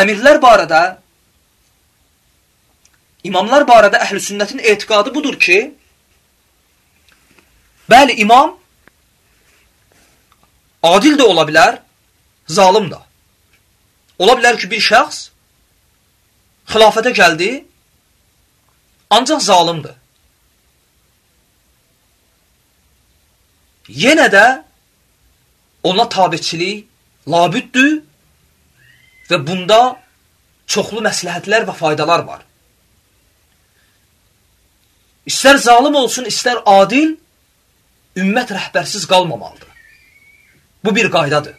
əmirlər barədə, imamlar barədə əhl-i sünnətin etiqadı budur ki, bəli, imam adil də ola bilər, zalim da. Ola bilər ki, bir şəxs xilafətə gəldi, ancaq zalimdir. Yenə də ona tabiçilik labüddür və bunda çoxlu məsləhətlər və faydalar var. İstər zalim olsun, istər adil, ümmət rəhbərsiz qalmamalıdır. Bu bir qaydadır.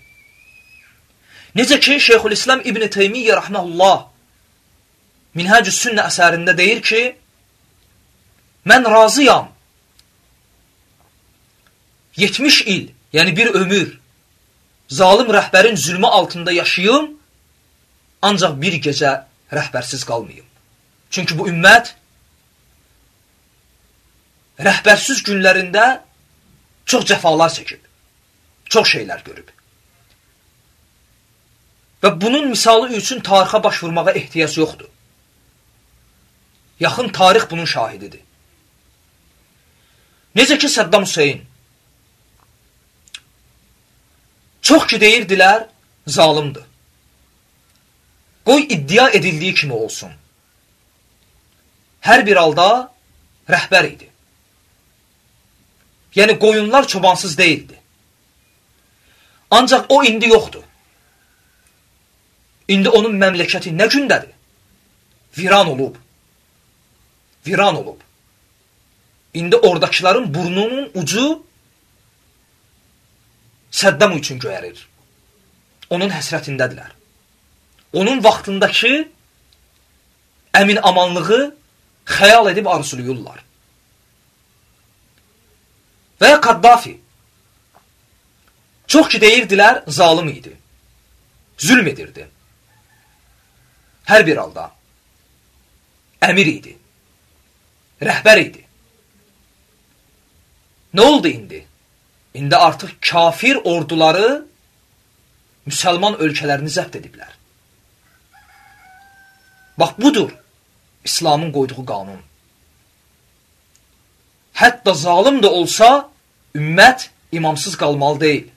Necə ki, Şeyxülislam İbn Teymiyyə rəhməhullah Minhəcü Sünnə əsərində deyir ki, mən razıyam 70 il, yəni bir ömür zalim rəhbərin zülmü altında yaşayım, ancaq bir gecə rəhbərsiz qalmayım. Çünki bu ümmət rəhbərsiz günlərində çox cəfalar çəkib, çox şeylər görüb. Və bunun misalı üçün tarixə baş vurmağa ehtiyac yoxdur. Yaxın tarix bunun şahididir. Necə ki, Səddam Hüseyin Çox ki deyirdilər, zalimdir. Qoy iddia edildiyi kimi olsun. Hər bir halda rəhbər idi. Yəni qoyunlar çobansız deyildi. Ancaq o indi yoxdur. İndi onun məmləkəti nə gündədir? Viran olub. Viran olub. İndi oradakıların burnunun ucu Səddam üçün göyərir. Onun həsrətindədirlər. Onun vaxtındakı əmin amanlığı xəyal edib arzulayırlar. Və ya Kaddafi çox ki deyirdilər, zalim idi. Zülm edirdi. Hər bir halda əmir idi. Rəhbər idi. Nə oldu indi? İndi artıq kafir orduları müsəlman ölkələrini zəbt ediblər. Bax, budur İslamın qoyduğu qanun. Hətta zalim də olsa, ümmət imamsız qalmalı deyil.